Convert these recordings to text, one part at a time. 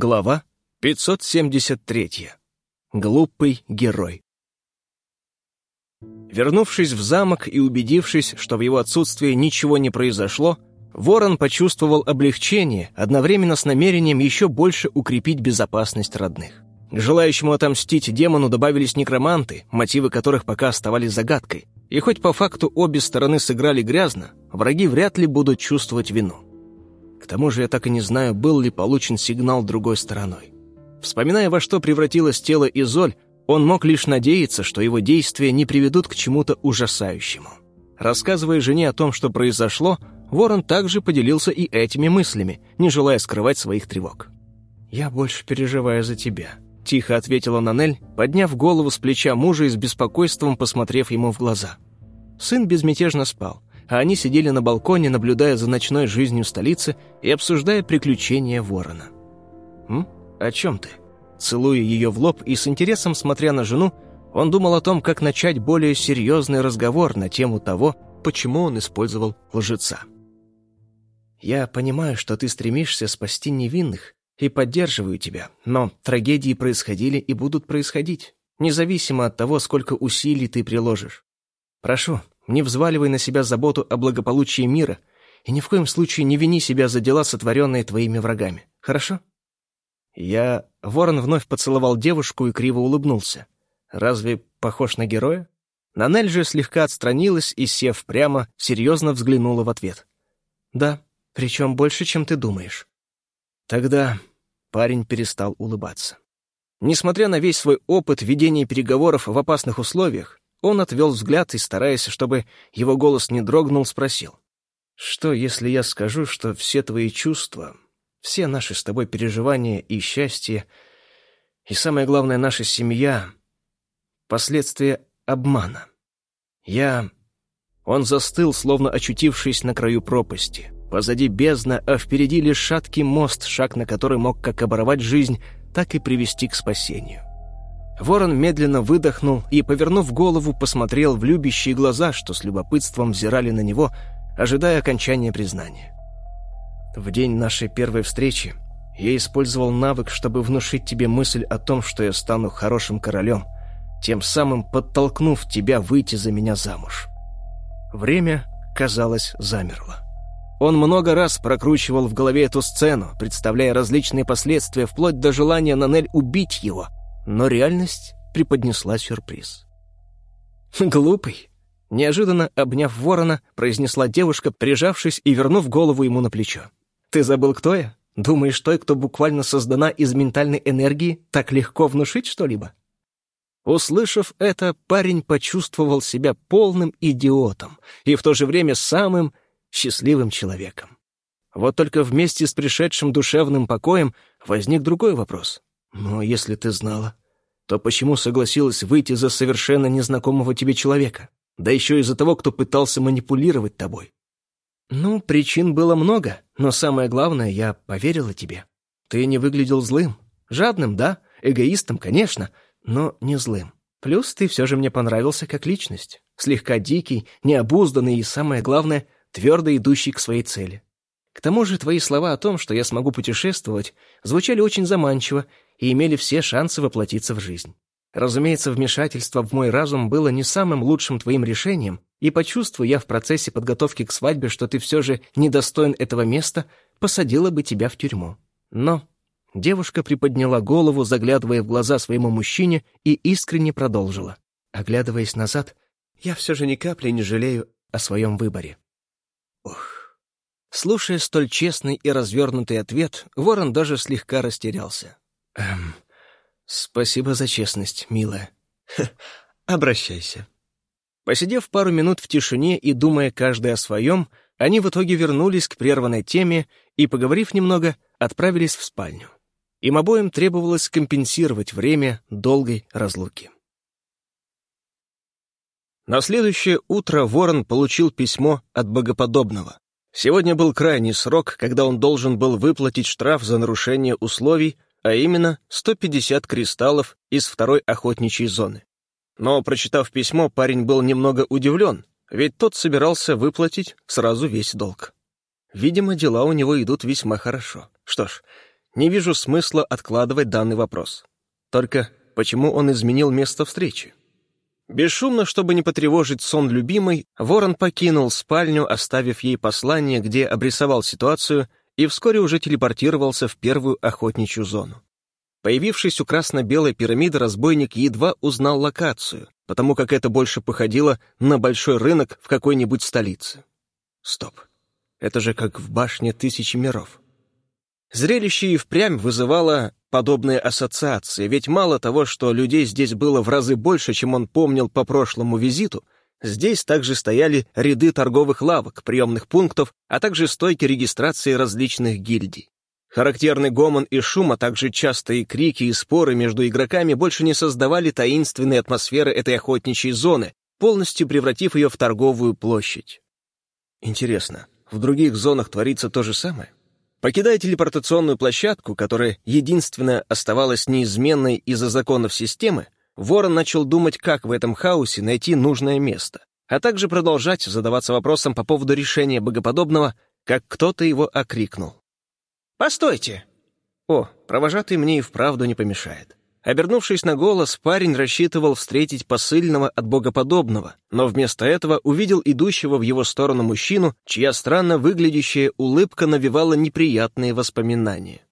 Глава 573. Глупый герой. Вернувшись в замок и убедившись, что в его отсутствии ничего не произошло, Ворон почувствовал облегчение, одновременно с намерением еще больше укрепить безопасность родных. К желающему отомстить демону добавились некроманты, мотивы которых пока оставались загадкой. И хоть по факту обе стороны сыграли грязно, враги вряд ли будут чувствовать вину. К тому же я так и не знаю, был ли получен сигнал другой стороной. Вспоминая, во что превратилось тело Изоль, он мог лишь надеяться, что его действия не приведут к чему-то ужасающему. Рассказывая жене о том, что произошло, Ворон также поделился и этими мыслями, не желая скрывать своих тревог. «Я больше переживаю за тебя», — тихо ответила Нанель, подняв голову с плеча мужа и с беспокойством посмотрев ему в глаза. Сын безмятежно спал а они сидели на балконе, наблюдая за ночной жизнью столицы и обсуждая приключения ворона. «М? О чем ты?» Целуя ее в лоб и с интересом смотря на жену, он думал о том, как начать более серьезный разговор на тему того, почему он использовал лжеца. «Я понимаю, что ты стремишься спасти невинных и поддерживаю тебя, но трагедии происходили и будут происходить, независимо от того, сколько усилий ты приложишь. Прошу, не взваливай на себя заботу о благополучии мира и ни в коем случае не вини себя за дела, сотворенные твоими врагами. Хорошо? Я... Ворон вновь поцеловал девушку и криво улыбнулся. Разве похож на героя? Нанель же слегка отстранилась и, сев прямо, серьезно взглянула в ответ. «Да, причем больше, чем ты думаешь». Тогда парень перестал улыбаться. Несмотря на весь свой опыт ведения переговоров в опасных условиях, он отвел взгляд и, стараясь, чтобы его голос не дрогнул, спросил. «Что, если я скажу, что все твои чувства, все наши с тобой переживания и счастье, и самое главное, наша семья — последствия обмана? Я...» Он застыл, словно очутившись на краю пропасти. Позади бездна, а впереди лишь шаткий мост, шаг на который мог как оборвать жизнь, так и привести к спасению. Ворон медленно выдохнул и, повернув голову, посмотрел в любящие глаза, что с любопытством взирали на него, ожидая окончания признания. В день нашей первой встречи я использовал навык, чтобы внушить тебе мысль о том, что я стану хорошим королем, тем самым подтолкнув тебя выйти за меня замуж. Время, казалось, замерло. Он много раз прокручивал в голове эту сцену, представляя различные последствия, вплоть до желания Нанель убить его — но реальность преподнесла сюрприз. «Глупый!» — неожиданно обняв ворона, произнесла девушка, прижавшись и вернув голову ему на плечо. «Ты забыл, кто я? Думаешь, той, кто буквально создана из ментальной энергии, так легко внушить что-либо?» Услышав это, парень почувствовал себя полным идиотом и в то же время самым счастливым человеком. Вот только вместе с пришедшим душевным покоем возник другой вопрос. Но если ты знала, то почему согласилась выйти за совершенно незнакомого тебе человека? Да еще из-за того, кто пытался манипулировать тобой. Ну, причин было много, но самое главное, я поверила тебе. Ты не выглядел злым. Жадным, да, эгоистом, конечно, но не злым. Плюс ты все же мне понравился как личность. Слегка дикий, необузданный и, самое главное, твердо идущий к своей цели. К тому же твои слова о том, что я смогу путешествовать, звучали очень заманчиво и имели все шансы воплотиться в жизнь. Разумеется, вмешательство в мой разум было не самым лучшим твоим решением, и почувствую я в процессе подготовки к свадьбе, что ты все же недостоин этого места, посадила бы тебя в тюрьму. Но девушка приподняла голову, заглядывая в глаза своему мужчине, и искренне продолжила. Оглядываясь назад, я все же ни капли не жалею о своем выборе. Ох. Слушая столь честный и развернутый ответ, Ворон даже слегка растерялся. Эм, спасибо за честность, милая. Ха, обращайся. Посидев пару минут в тишине и думая каждый о своем, они в итоге вернулись к прерванной теме и, поговорив немного, отправились в спальню. Им обоим требовалось компенсировать время долгой разлуки. На следующее утро Ворон получил письмо от Богоподобного. Сегодня был крайний срок, когда он должен был выплатить штраф за нарушение условий, а именно 150 кристаллов из второй охотничьей зоны. Но, прочитав письмо, парень был немного удивлен, ведь тот собирался выплатить сразу весь долг. Видимо, дела у него идут весьма хорошо. Что ж, Не вижу смысла откладывать данный вопрос. Только почему он изменил место встречи? Бесшумно, чтобы не потревожить сон любимой, Ворон покинул спальню, оставив ей послание, где обрисовал ситуацию, и вскоре уже телепортировался в первую охотничью зону. Появившись у красно-белой пирамиды, разбойник едва узнал локацию, потому как это больше походило на большой рынок в какой-нибудь столице. Стоп. Это же как в башне тысячи миров. Зрелище и впрямь вызывало подобные ассоциации, ведь мало того, что людей здесь было в разы больше, чем он помнил по прошлому визиту, здесь также стояли ряды торговых лавок, приемных пунктов, а также стойки регистрации различных гильдий. Характерный гомон и шум, а также частые крики и споры между игроками больше не создавали таинственной атмосферы этой охотничьей зоны, полностью превратив ее в торговую площадь. Интересно, в других зонах творится то же самое? Покидая телепортационную площадку, которая единственно оставалась неизменной из-за законов системы, Ворон начал думать, как в этом хаосе найти нужное место, а также продолжать задаваться вопросом по поводу решения богоподобного, как кто-то его окрикнул. «Постойте!» О, провожатый мне и вправду не помешает. Обернувшись на голос, парень рассчитывал встретить посыльного от богоподобного, но вместо этого увидел идущего в его сторону мужчину, чья странно выглядящая улыбка навевала неприятные воспоминания.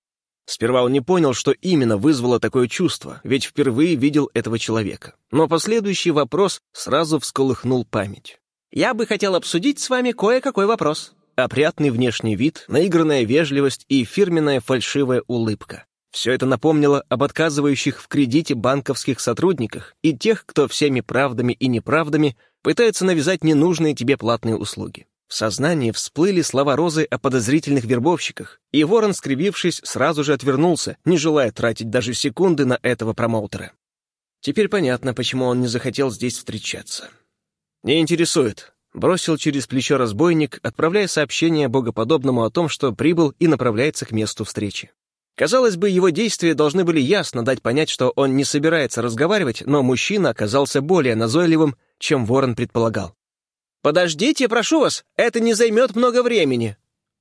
Сперва он не понял, что именно вызвало такое чувство, ведь впервые видел этого человека. Но последующий вопрос сразу всколыхнул память. «Я бы хотел обсудить с вами кое-какой вопрос». Опрятный внешний вид, наигранная вежливость и фирменная фальшивая улыбка. Все это напомнило об отказывающих в кредите банковских сотрудниках и тех, кто всеми правдами и неправдами пытается навязать ненужные тебе платные услуги. В сознании всплыли слова Розы о подозрительных вербовщиках, и Ворон, скривившись, сразу же отвернулся, не желая тратить даже секунды на этого промоутера. Теперь понятно, почему он не захотел здесь встречаться. «Не интересует», — бросил через плечо разбойник, отправляя сообщение богоподобному о том, что прибыл и направляется к месту встречи. Казалось бы, его действия должны были ясно дать понять, что он не собирается разговаривать, но мужчина оказался более назойливым, чем Ворон предполагал. «Подождите, прошу вас, это не займет много времени».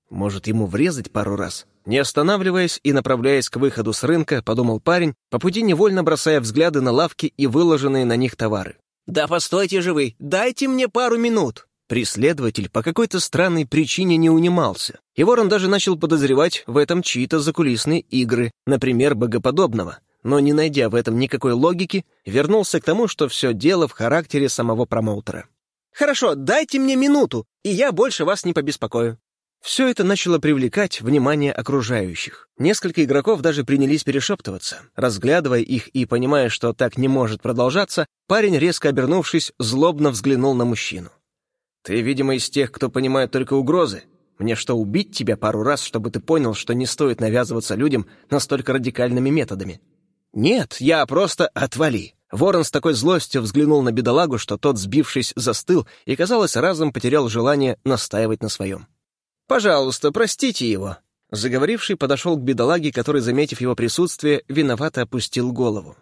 Может, ему врезать пару раз? Не останавливаясь и направляясь к выходу с рынка, подумал парень, по пути невольно бросая взгляды на лавки и выложенные на них товары. «Да постойте же вы, дайте мне пару минут!» Преследователь по какой-то странной причине не унимался, и Ворон даже начал подозревать в этом чьи-то закулисные игры, например, богоподобного. Но, не найдя в этом никакой логики, вернулся к тому, что все дело в характере самого промоутера. «Хорошо, дайте мне минуту, и я больше вас не побеспокою». Все это начало привлекать внимание окружающих. Несколько игроков даже принялись перешептываться. Разглядывая их и понимая, что так не может продолжаться, парень, резко обернувшись, злобно взглянул на мужчину. Ты, видимо, из тех, кто понимает только угрозы. Мне что, убить тебя пару раз, чтобы ты понял, что не стоит навязываться людям настолько радикальными методами? Нет, я просто отвали. Ворон с такой злостью взглянул на бедолагу, что тот, сбившись, застыл и, казалось, разом потерял желание настаивать на своем. «Пожалуйста, простите его». Заговоривший подошел к бедолаге, который, заметив его присутствие, виновато опустил голову.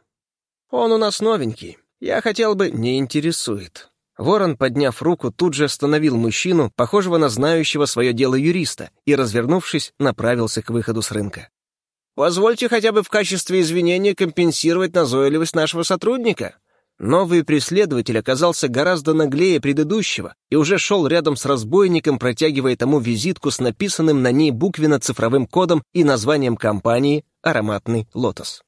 «Он у нас новенький. Я хотел бы... Не интересует. Ворон, подняв руку, тут же остановил мужчину, похожего на знающего свое дело юриста, и, развернувшись, направился к выходу с рынка. «Позвольте хотя бы в качестве извинения компенсировать назойливость нашего сотрудника». Новый преследователь оказался гораздо наглее предыдущего и уже шел рядом с разбойником, протягивая тому визитку с написанным на ней буквенно-цифровым кодом и названием компании «Ароматный лотос».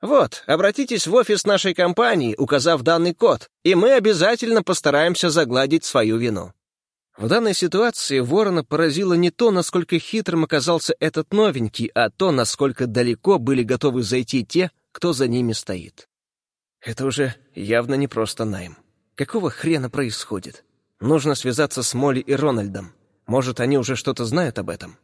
Вот, обратитесь в офис нашей компании, указав данный код, и мы обязательно постараемся загладить свою вину». В данной ситуации Ворона поразило не то, насколько хитрым оказался этот новенький, а то, насколько далеко были готовы зайти те, кто за ними стоит. Это уже явно не просто найм. Какого хрена происходит? Нужно связаться с Молли и Рональдом. Может, они уже что-то знают об этом?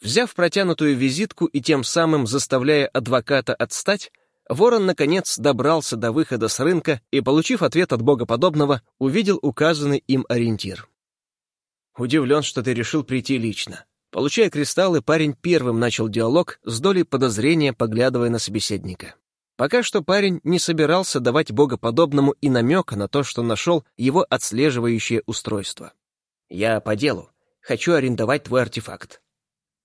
Взяв протянутую визитку и тем самым заставляя адвоката отстать, Ворон, наконец, добрался до выхода с рынка и, получив ответ от богоподобного, увидел указанный им ориентир. «Удивлен, что ты решил прийти лично». Получая кристаллы, парень первым начал диалог, с долей подозрения поглядывая на собеседника. Пока что парень не собирался давать богоподобному и намека на то, что нашел его отслеживающее устройство. «Я по делу. Хочу арендовать твой артефакт.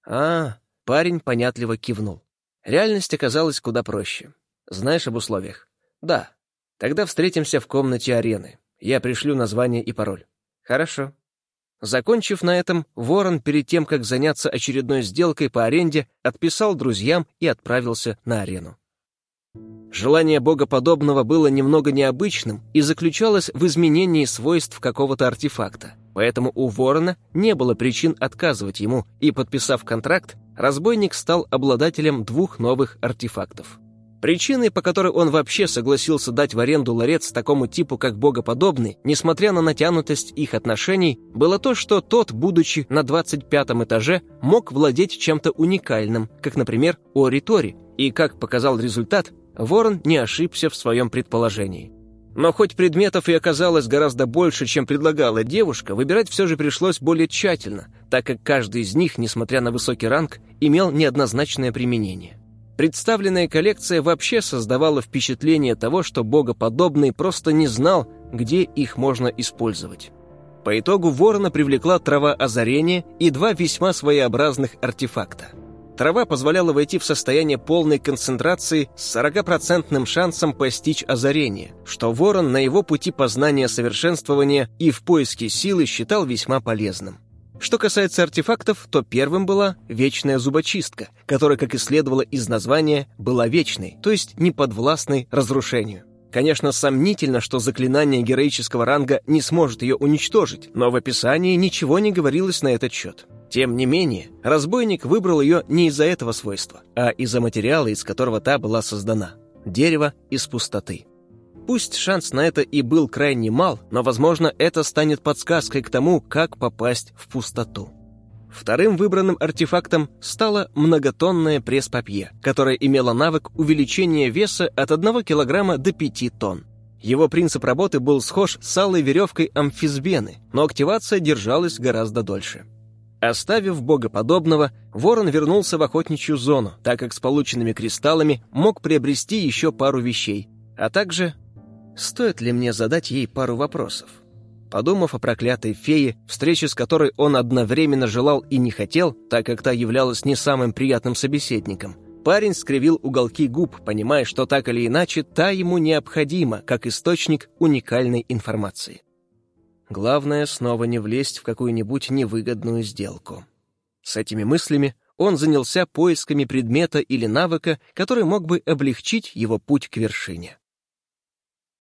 «А, Парень понятливо кивнул. Реальность оказалась куда проще. Знаешь об условиях? Да. Тогда встретимся в комнате арены. Я пришлю название и пароль. Хорошо. Закончив на этом, Ворон перед тем, как заняться очередной сделкой по аренде, отписал друзьям и отправился на арену. Желание богоподобного было немного необычным и заключалось в изменении свойств какого-то артефакта. Поэтому у Ворона не было причин отказывать ему, и, подписав контракт, разбойник стал обладателем двух новых артефактов. Причиной, по которой он вообще согласился дать в аренду ларец такому типу, как богоподобный, несмотря на натянутость их отношений, было то, что тот, будучи на 25 этаже, мог владеть чем-то уникальным, как, например, Оритори, и, как показал результат, Ворон не ошибся в своем предположении. Но хоть предметов и оказалось гораздо больше, чем предлагала девушка, выбирать все же пришлось более тщательно, так как каждый из них, несмотря на высокий ранг, имел неоднозначное применение. Представленная коллекция вообще создавала впечатление того, что богоподобный просто не знал, где их можно использовать. По итогу ворона привлекла трава озарения и два весьма своеобразных артефакта. Трава позволяла войти в состояние полной концентрации с 40% шансом постичь озарение, что ворон на его пути познания совершенствования и в поиске силы считал весьма полезным. Что касается артефактов, то первым была вечная зубочистка, которая, как и следовало из названия, была вечной, то есть неподвластной разрушению. Конечно, сомнительно, что заклинание героического ранга не сможет ее уничтожить, но в описании ничего не говорилось на этот счет. Тем не менее, разбойник выбрал ее не из-за этого свойства, а из-за материала, из которого та была создана — дерево из пустоты. Пусть шанс на это и был крайне мал, но, возможно, это станет подсказкой к тому, как попасть в пустоту. Вторым выбранным артефактом стало многотонное пресс-папье, которое имело навык увеличения веса от 1 кг до 5 тонн. Его принцип работы был схож с алой веревкой амфисбены, но активация держалась гораздо дольше. Оставив богоподобного, ворон вернулся в охотничью зону, так как с полученными кристаллами мог приобрести еще пару вещей, а также Стоит ли мне задать ей пару вопросов? Подумав о проклятой фее, встрече с которой он одновременно желал и не хотел, так как та являлась не самым приятным собеседником, парень скривил уголки губ, понимая, что так или иначе та ему необходима, как источник уникальной информации. Главное снова не влезть в какую-нибудь невыгодную сделку. С этими мыслями он занялся поисками предмета или навыка, который мог бы облегчить его путь к вершине.